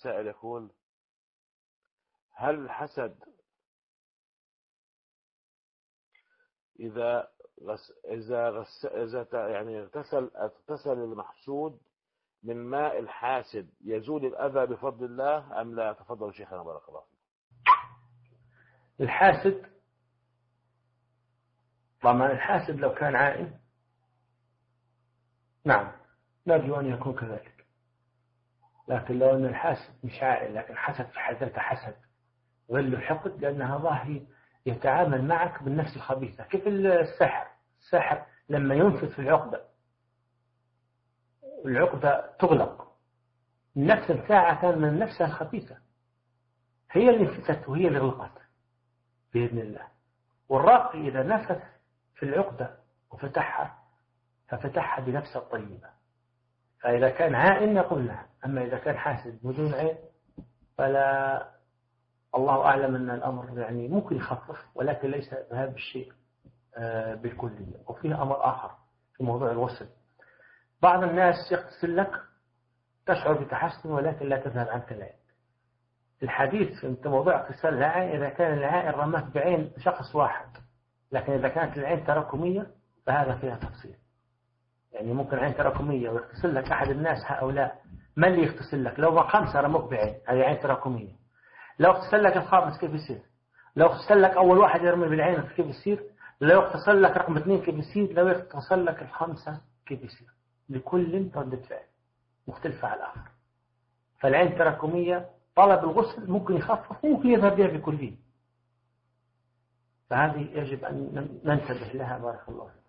السائل يقول هل الحسد إذا غس إذا غس إذا يعني اغتسل اغتسل المحسود من ماء الحاسد يزول الأذى بفضل الله أم لا؟ تفضل شيخنا بارك الله فيك. الحاسد طبعا الحاسد لو كان عائن نعم نرجو أن يكون كذلك. لكن لو أن الحاسد مش عائن لكن حسد في حد ذاته حسد غل حقد لأن هذا يتعامل معك بالنفس الخبيثة كيف السحر؟ السحر لما ينفذ في العقدة العقدة تغلق. نفس الساعة كان من نفسها الخبيثة. هي اللي انفتت وهي اللي غلقت بإذن الله. والراقي إذا نفث في العقدة وفتحها ففتحها بنفسه الطيبة. فإذا كان عائن نقول نعم أما إذا كان حاسد بدون عين فلا الله أعلم أن الأمر يعني ممكن يخفف ولكن ليس بهذا الشيء آه، بالكلية. وفيه أمر آخر في موضوع الوصل. بعض الناس يغتسل لك تشعر بتحسن ولكن لا تذهب عنك العين. الحديث في موضوع اغتسال العين إذا كان العين رمت بعين شخص واحد لكن إذا كانت العين تراكمية فهذا فيها تفصيل. يعني ممكن عين تراكمية ويغتسل لك أحد الناس هؤلاء. ما اللي يغتسل لك؟ لو ما خمسة رموك بعين هذه عين تراكمية. لو اغتسل لك الخامس كيف يصير؟ لو اغتسل لك أول واحد يرمي بالعين كيف يصير؟ لو اغتسل لك رقم اثنين كيف يصير؟ لو اغتسل لك الخمسة كيف يصير؟ لكل ردة فعل مختلفة على الآخر. فالعين تراكمية طلب الغسل ممكن يخفف ممكن يذهب بها بكلية فهذه يجب أن ننتبه لها. بارك الله فيك.